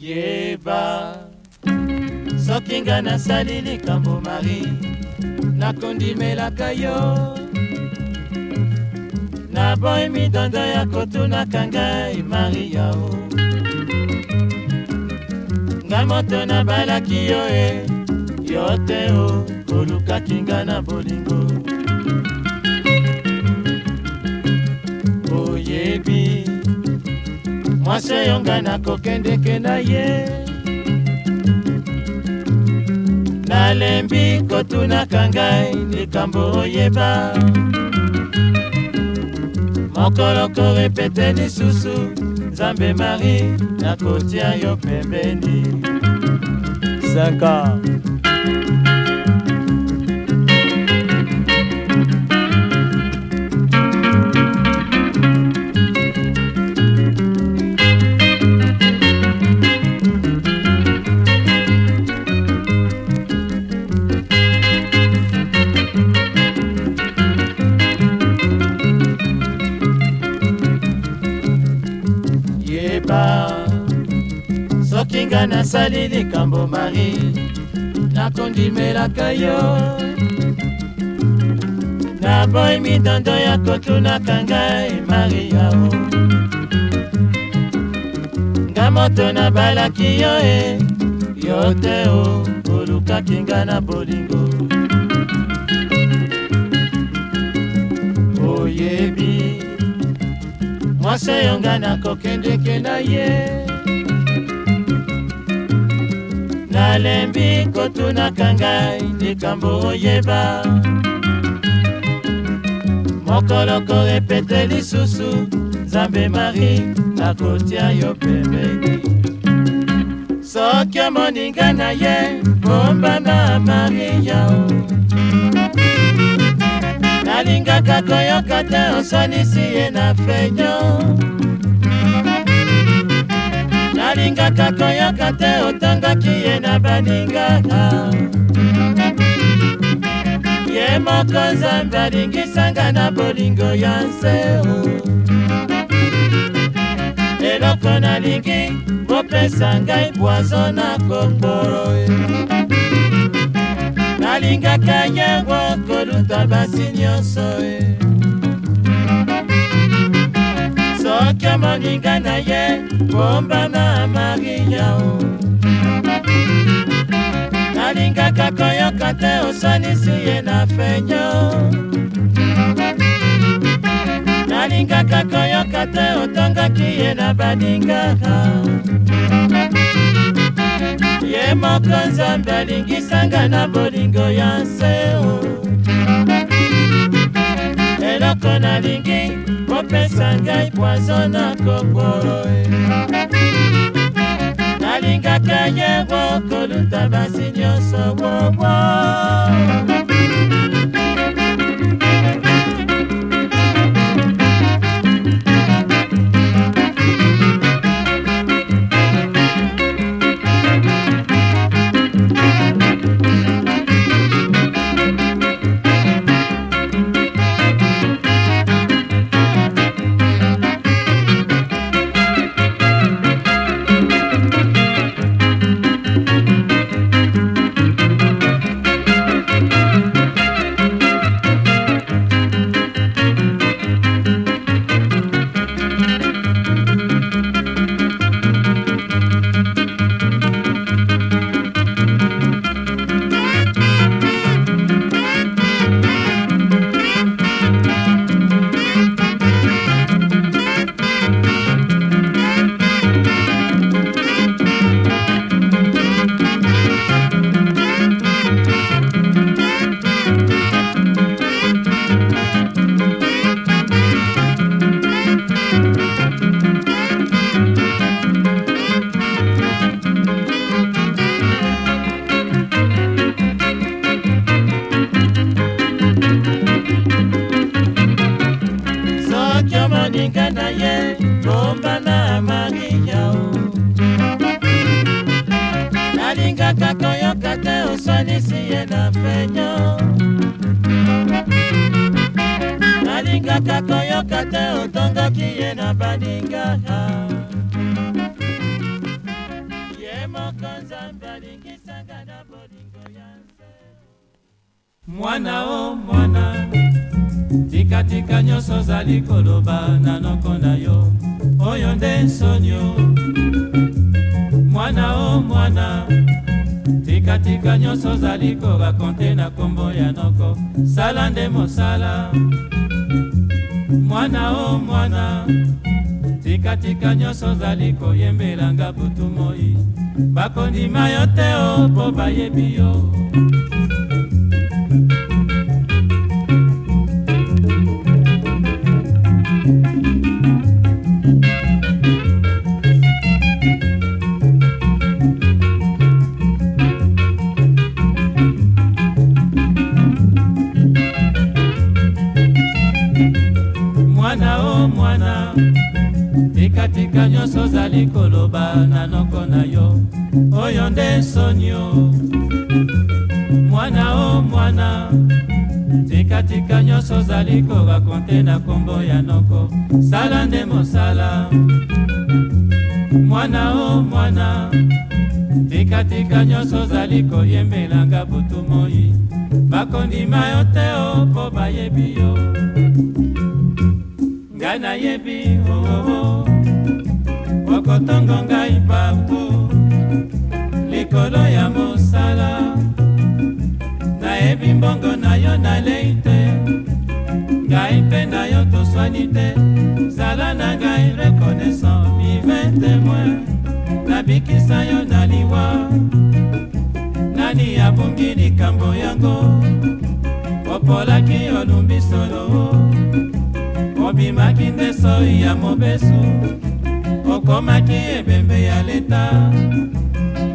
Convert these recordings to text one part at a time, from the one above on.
yeba soki nga nasali likambo mari nakondimelaka yo naboyi midondo ya kotunaka ngai maria o oh. nga moto nabalaki yo e yo te o oh, olukaki nga na bolingo mwasi oyo ngai nakokendeke na ye nalembi kotunaka ngai likambo oyeba mokolo korepete lisusu nzambe mari nakotia yo pembeni 5 ans ninga nasali likambo marie nakondimelaka yo naboyi midondo ya kotunaka ngai mariao oh. nga moto nabalaki yo e yo te o oh, olukaki nga na bolingo oyebi mwasi oyo nga nakokendeke na ye balembi kotunaka ngai likambo oyeba mokoloko epete lisusu nzambe mari nakotia yo pembeni soki omoninga na ye bombana mariyao nalingaka koyoka te osanisi ye na fenyo alingaka koyoka te otangaki ye na baningaka ye moko nzambe alingisanga na bolingo ya nseo eloko nalingi kopesa ngai bwazo na kombo nalingaka yango koluta basi nyonso e soki moninga na ye bombama mariyao nalingaka koyoka te osanisi ye na fenyo nalingaka koyoka te otongaki ye na balingaka ye moko nzambe alingisanga na bolingo ya nseo eloko nalingi opesa ngai poizo na kokolo eh. nalingaka ye bokoluta basi nyonso bobo alingaka koyoka te otondaki ye na baninga ye moko nzambe alingisanga na bolingo ya mwana o mwana tikatika nyonso ozali koloba na noko na yo oyo nde nsonio mwana o mwana tikatika nyonso ozali kobakonte na nkombo ya noko sala nde mosala mwana o oh, mwana tika tika nyonso ozali koyembelanga butu moi bakondima yo te o po bayebi yo esika nyonso ozali koloba na noko na yo oyo nde nsoni o mwana o mwana tikatika nyonso ozali korakonte na nkombo ya noko sala nde mosala mwana o mwana tikatika nyonso ozali koyembelanga butu moi bakondima yo te o mpo bayebi yo ngai nayebi oo oh, oh, oh. okotongo ngai partout likolo ya mosala nayebi mbongo na yo nalei te ngai mpe na yo toswani te zala na ngai rekonaissant vive témoin nabikisa yo na liwa nani abungi likambo yango opolaki olumbi solo obimaki nde soi ya mobesu okoma te ebembe ya leta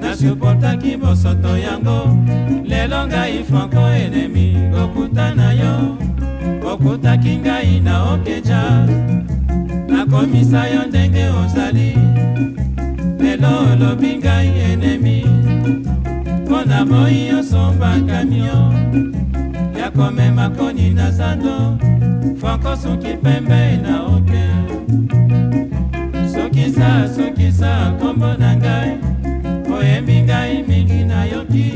nasuportaki bosoto yango lelo ngai franco enemi kokuta na yo okutaki ngai na okeja nakomisa yo ndenge ozali lelo olobi ngai enemi mpo na moi osomba kamio ya komema koni na zando franco suki pembe na oke okay. sukisa sukisa kombo na ngai oyembi ngai mingi nayoki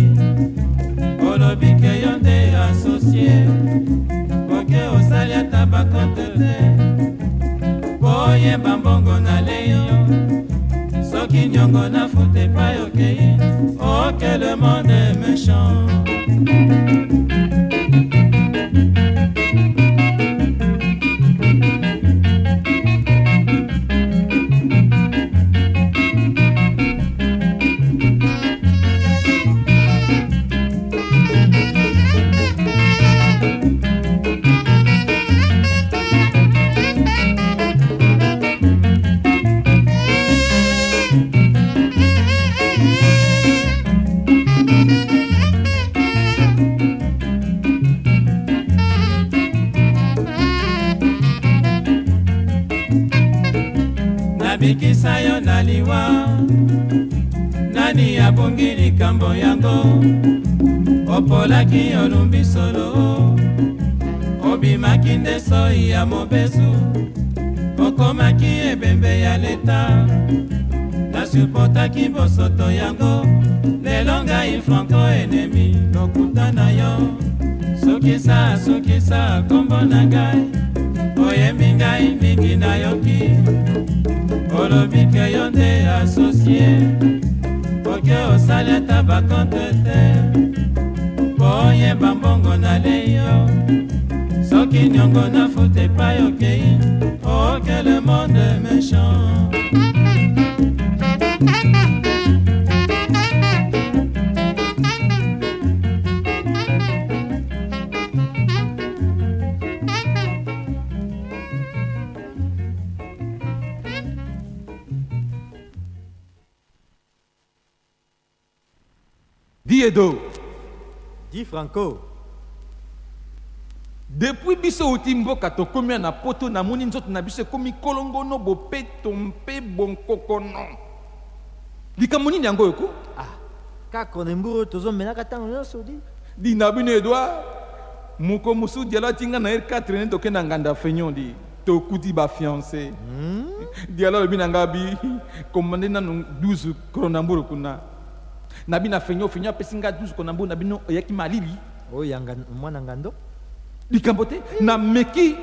olobi ke yo nde asosie oke osali ata bakonte te boyeba mbongo nalei yo soki nyongo nafuta epai okei oke le monde méchant yango opolaki olumbi solo obimaki nde soi ya mobesu okomaki ebembe ya leta nasuportaki bosoto yango lelo ngai franco enemi lokuta na yo sukisa sukisa kombo na ngai oyembi ngai mingi nayoki olobike yo nde asosie okoki osali ata bakante te mpo oyeba mbongo nalei yo soki niongo nafuta epai okei oke le monde méchant Di Dis Franco. Depuis biso uti mboka tokomi na poto moni nzoto na biso bo pe bopeto mpe bon kokono. nini nyango eko ah kaka onemburu oyo tozomelaka no so di di na bino moko musu alati nga na ye 4 ne tokende na nganda fenion di To hmm? di alo alobi na nga bi komande nanu 12 kronamburu kuna na bino afenyo fenyo apesi nga dusu kona mbongo na bino oyaki malili oyanga oh, mwana ngando likambo te nameki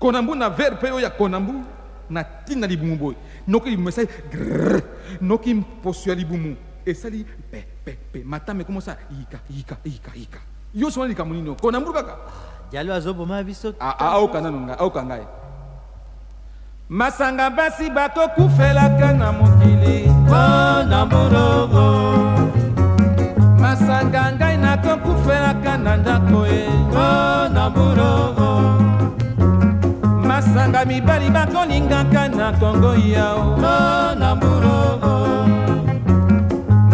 kona mbu na vere mpe oyo ya kona mbu na ntina libumu boye noki libumu esali gr noki mposo ya libumu esali pepepe matama ekomosa yika yika yika yika yo sona likambo nini kona mbulu kaka jalo azoboma biso aokanga ah, ah, nonga aoka ngai masanga basi bato kufelaka na mokili mpona mborogo masanga ngai nakokufelaka na ndako ye mpona mborogo masanga mibali bakolingaka na kongo yao mpona mborogo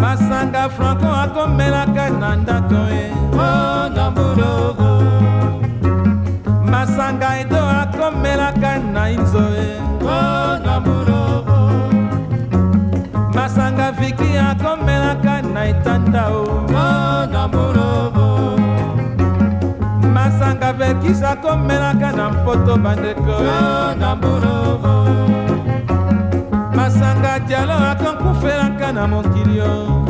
masanga franco akomelaka na ndako ye mpona mborogo masanga edo akomelaka na inzoe ya komelaka na etanda o na molobo masanga verkisa komelaka na mpoto bandeko na molobo masanga dialo akonkufelaka na mokili o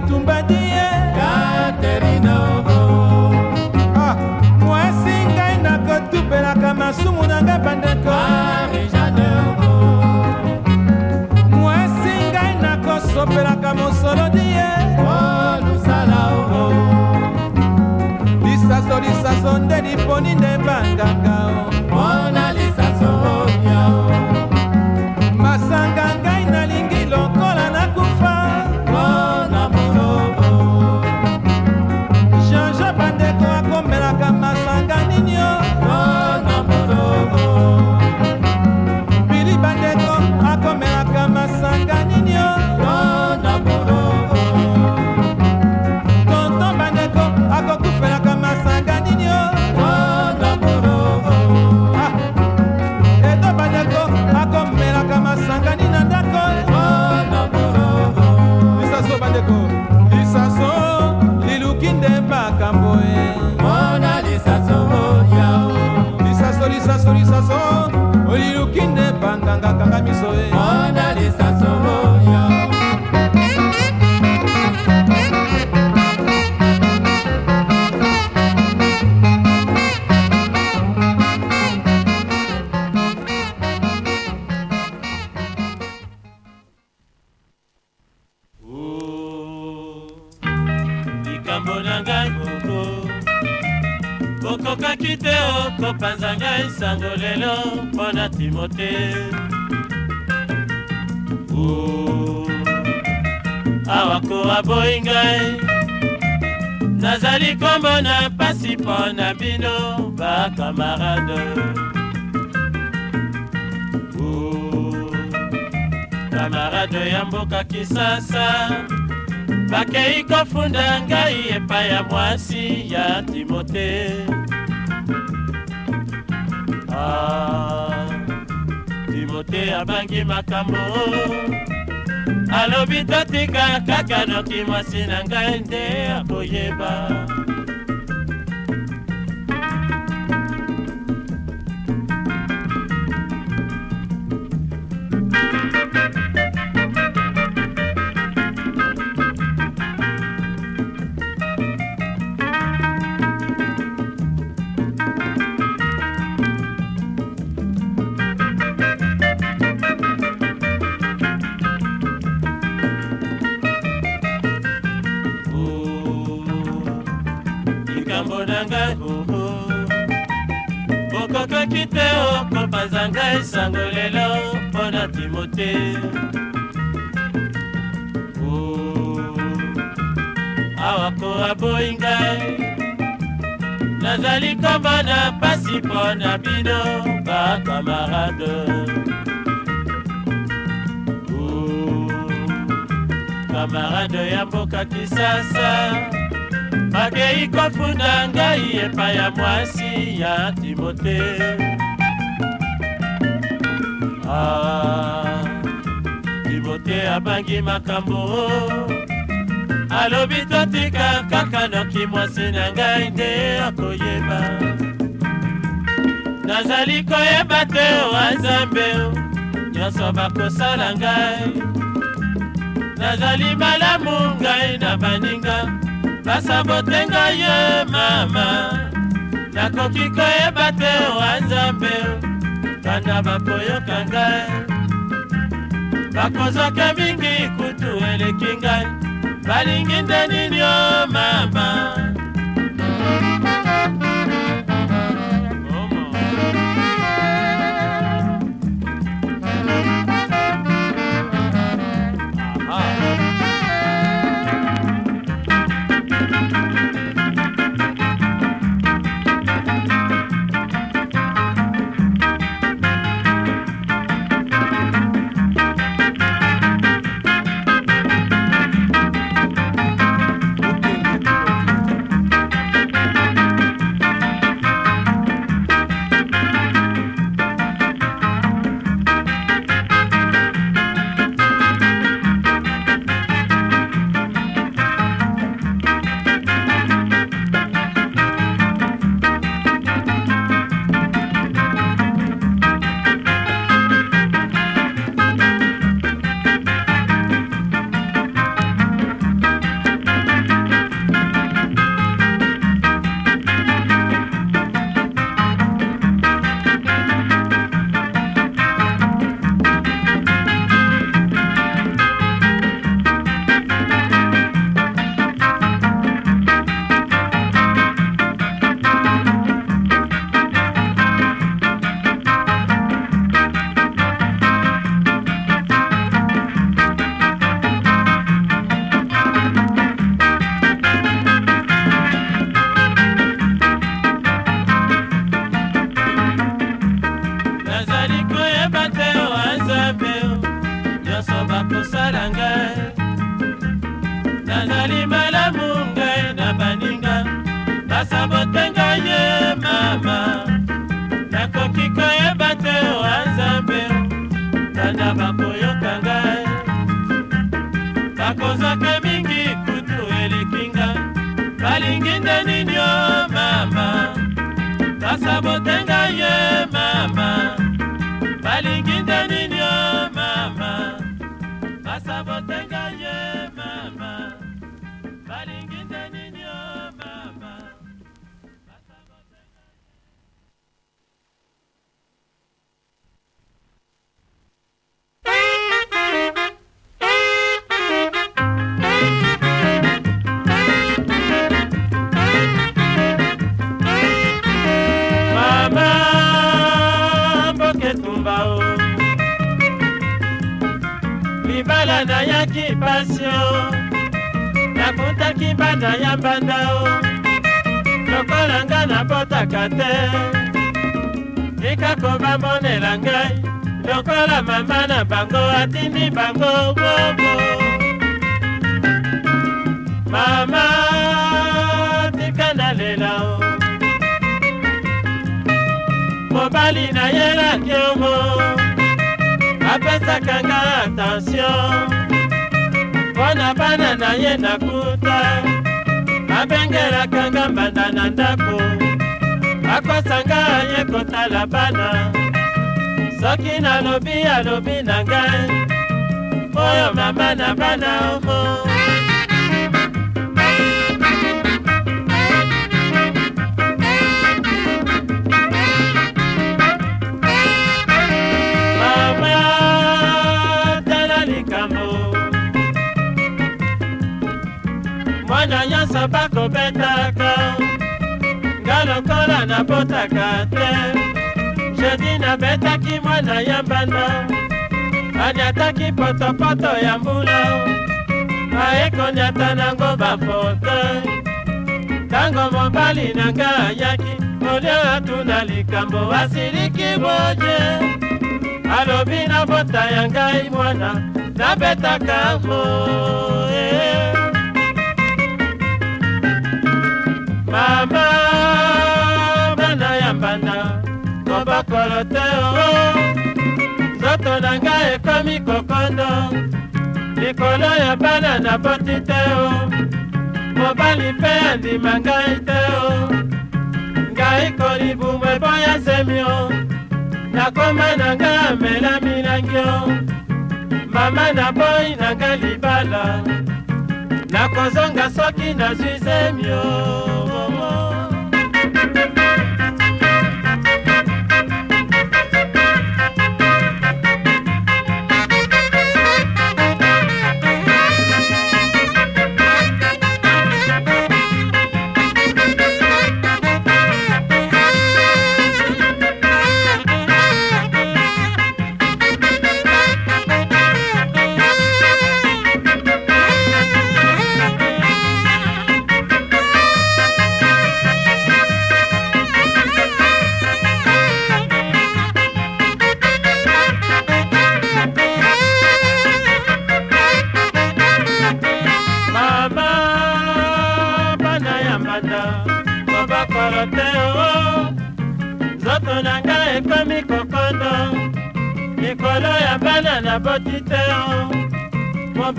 bitumba die katerinao ah. mwasi ngai nakotupelaka masumu na ngai bandeko mwasi ngai nakosopelaka mosolo die lisaso lisaso nde liponi nde ngakanga miso toka kisasa bakei kofunda ngai epai ya mwasi ya timote ah, timote abangi makambo alobi totika kaka noki mwasi na ngai nde akoyeba Oh. na ngai sango lelo mpo na timote awa ko aboyi ngai nazali komba na pasi mpo na bino bakamarade kamarade ya mboka kisasa bakei kofunda ngai epai ya mwasi ya timote dibote abangi makambo alobi totika kaka noki mwasi na ngai nde akoyeba nazali koyeba te oa oh, nzambe oh, nyonso bakosala ngai nazali malamu ngai na baninga basabote ngai ye mama nakoki koyeba te oa oh, nzambe kanda bakoyoka ngai bakozwaka mingi kutu eleki ngai balingi nde nini o oh mama nakozaka mingi kutu elikinga balingi nde nini yo mama basabotenga ye mama ezalaka te tika kobamonela ngai lokola mama na bango atindi bango bobo mama tika nalela o mobali na ye lakiomo apesaka nga atensio mpo na bana na ye nakuta abengelaka nga mbanda na ndako akosanga ye kotala bana soki nalobi alobi na ngai oyo mama na bana omo mama tala likambo mwana nyonso bakobetaka nga lokola napotaka te jedi nabetaki mwana ya mbanda aniataki potopoto ya mbula ayekoniata nango bafote ntango mobali na nga ayaki olio atuna likambo asiliki boje alobi na bota ya ngai mwana nabetaka mo eh. mama bana ya mbanda mobokolo te o nzoto na ngai ekomi kokondo likolo ya bana naboti te o mobali mpe andima ngai te o ngai kolibumu eboya semi o nakoma na ngai amela milangi o mama naboyi na ngai libala nakozonga soki nazwi zemio momo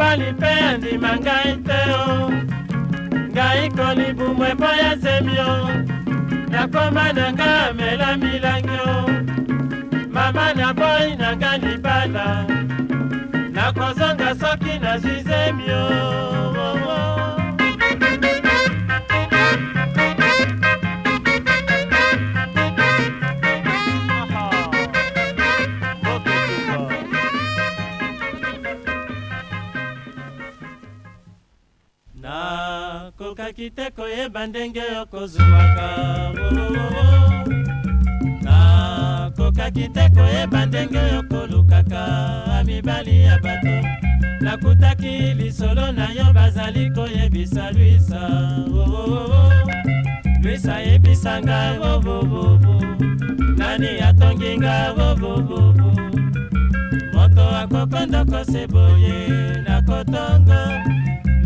mobali mpe andima ngai te o ngai kolibumwa mpo ya zemio nakoma na nga amela milangi o mama na boyi na nga libala nakozonga soki nazwi zemio oh, oh. ozalaki te koyeba ndenge okozwaka nakokaki te koyeba ndenge okolukaka mibali ya bato nakutaki lisolo na yo bazali koyebisa lwisa lwisa yebisanga bobobobo nani atongi nga bobobobo moto akokondoko seboye nakotongo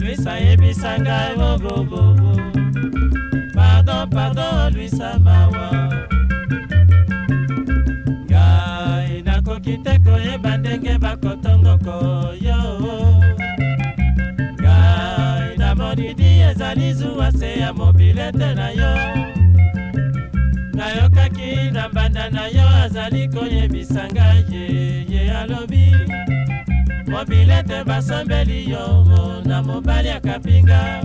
luisa yebisa ngai bobobobo pardon pardon luisa mawa ngai nakoki te koyeba ndenge bakotongoko yo ngai namonidi ezali zuwa se ya mobilete na yo nayokaki na mbanda na yo azali koyebisa ngai yeye alobi ye, mobilete basambeli yo oh, na mobali akapinga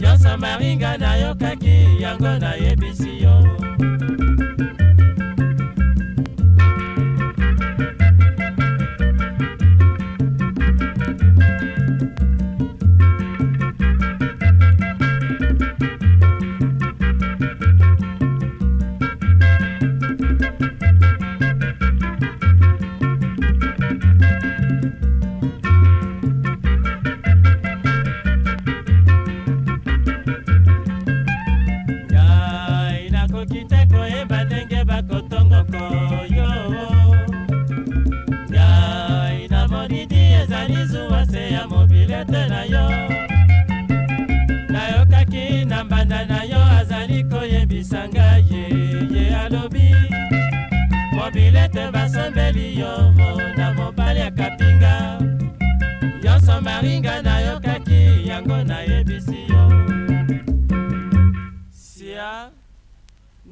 nyonso maringa nayokaki yango nayebisi yo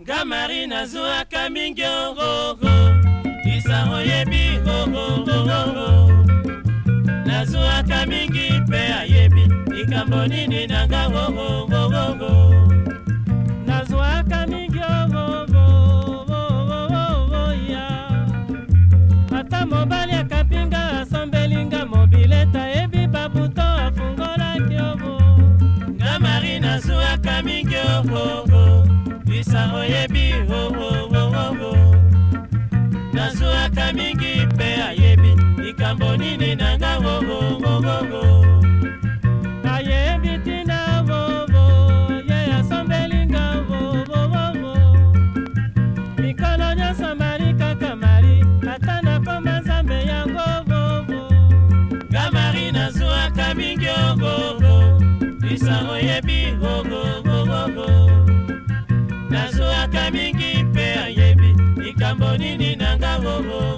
ngamari nazwaka mingi ororo isa oyebi ororo nazwaka mingi mpe ayebi likambo nini na nga ororo nazwaka mingi ororo ata mobali oyebi ooo nazwaka mingi mpe ayebi likambo nini na nga ooo mingi mpe ayebi likambo nini na nga bobo oh, oh.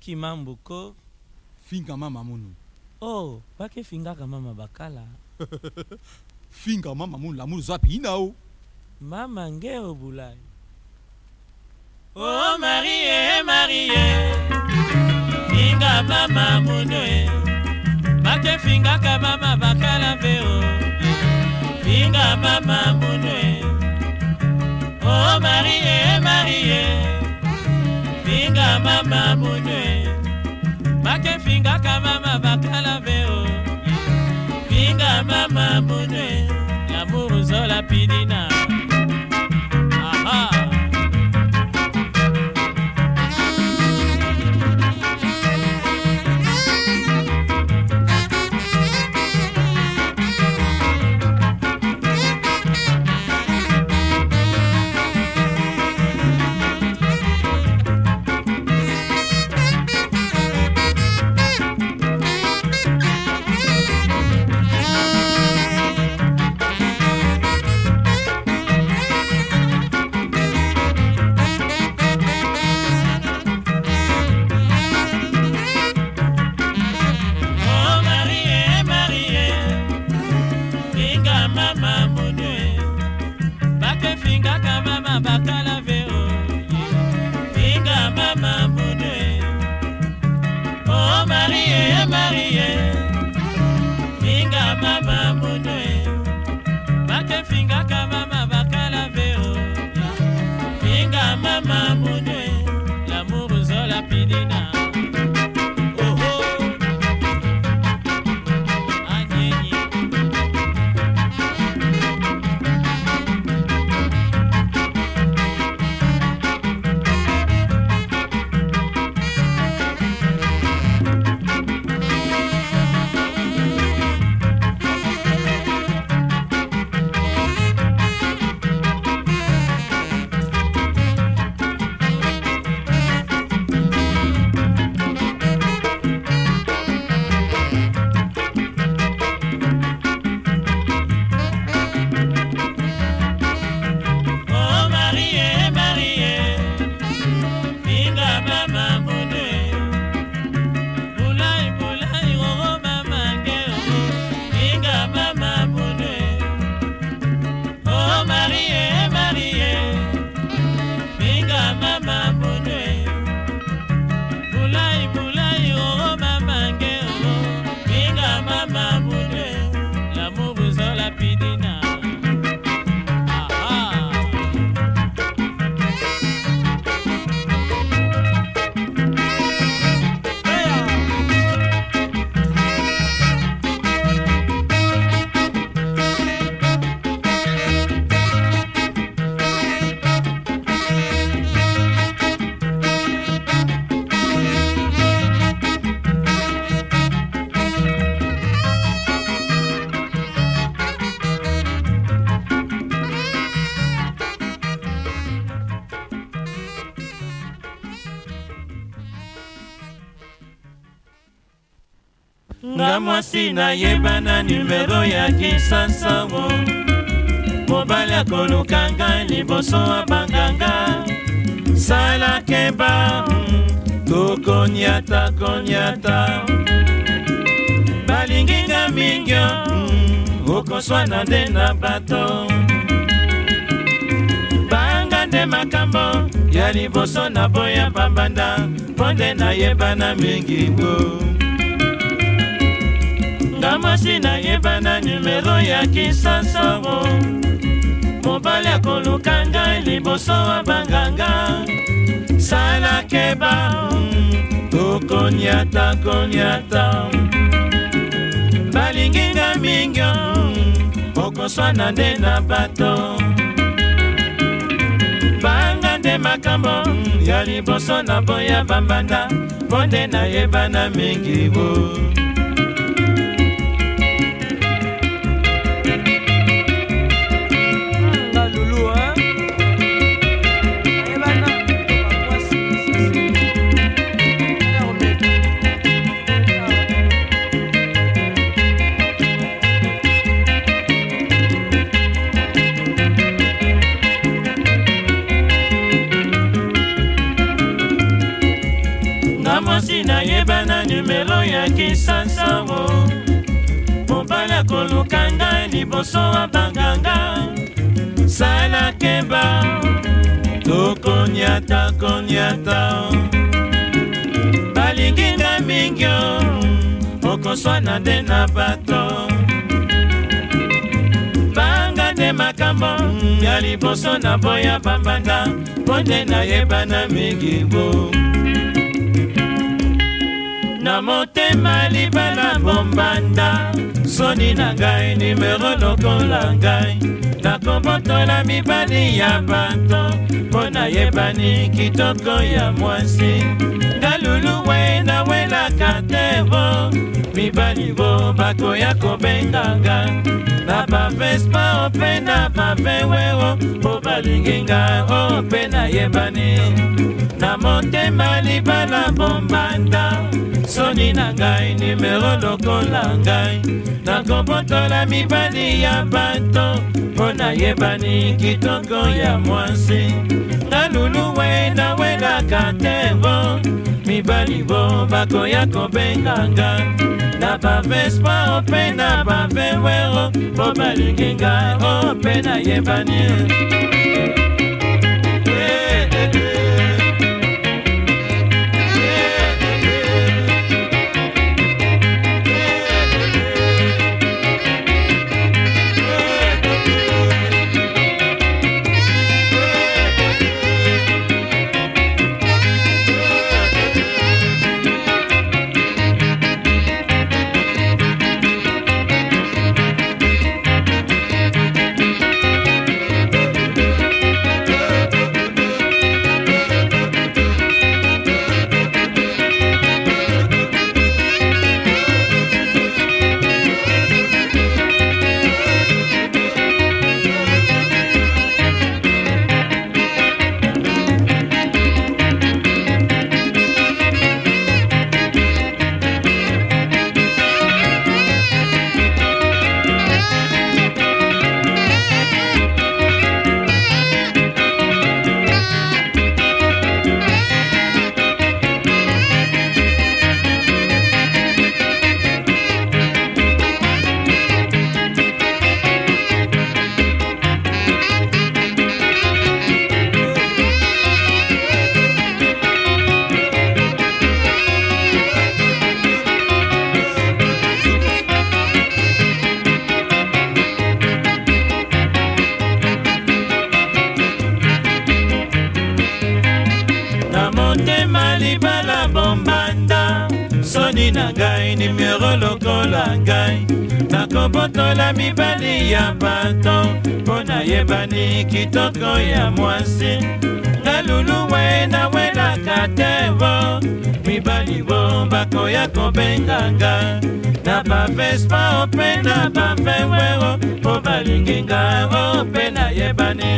kima mboko finga mama munu oh bake fingaka mama bakala finga mama munu lamulu zwa pina o mama nge obulai o oh, marie marie finga mama munu e bake fingaka mama bakala ve o finga mama munu e o oh, marie marie finga mama munwe make fingaka mama bakala veo finga mama munwe lamour zola pidina soki nayeba na nimero ya kisansango mobali akolukanga liboso abanganga sala keba hmm, tokoniata koniata balinginga mingio hmm, okoswana nde na bato banga nde makambo ya liboso na boya pambanda mpo nde nayebana mingi bo mwasi nayeba na numero ya kisansoro mobali akoluka ngai liboso wa banganga salakeba tokoniata mm, koniata balingi nga mingi mm, okoswana nde na bato banga nde makambo mm, ya liboso na boya bambanda mpo nde nayebana mingi wo oh. liboso ya banganga sala kemba tokoniata koniata balingi nga mingi okoswana nde na bato banga nde makambo ya liboso na boya bambanda mpo nde nayebana mingi bo na motema libala bombanda soni na ngai nimero lokola ngai nakobotola mibali ya bato mpo nayebani kitoko ya mwasi ngaluluwe nawelaka te bo mibali bo bakoya kobenganga na bavespa ope na baveweo mpo balinginga ope nayebani na motema libala bombanda soni na ngai nimero lokola ngai nakobotola mibali ya bato mpo mpo nayebani kitoko ya mwasi nalulu we nawelaka tengo mibali bo bakoya kobenganga na bavespa ope na bavewero mpo balingi nga ope nayebani hey, eh, eh, hey, eh. hey. ngai nimero lokola ngai nakobotola mibali ya bato mpo nayebani kitoko ya mwasi nga luluwe nawelaka te bo mibali bo bakoya kobenganga na bavespa ope na bavewero mpo balingi nga ope nayebani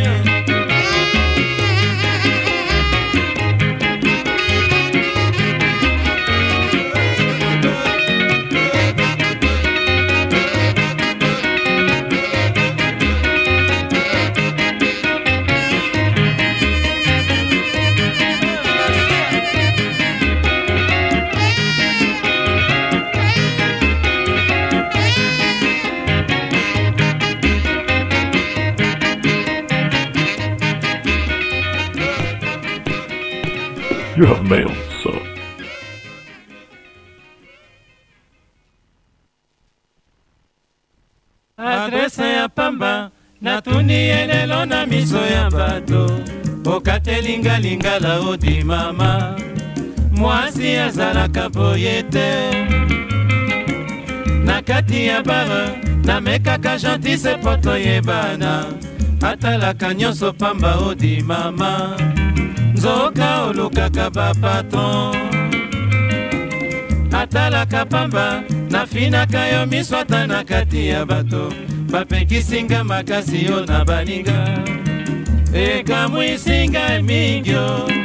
you have mail, so. adrese ya pamba Natuni ye na miso ya bato okatelingalingala odimama mwasi azalaka boye te na kati ya bare namekaka gentise po toyebana atalaka nyonso pamba odi mama nzoka olukaka bapatron atalaka pamba nafinaka yo miso ata na kati ya bato bapekisinga makasi yo na baninga ekamwisinga mingio